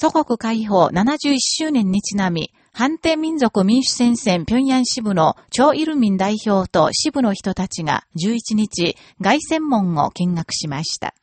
祖国解放71周年にちなみ、反帝民族民主戦線平壌支部の超イルミン代表と支部の人たちが11日、外戦門を見学しました。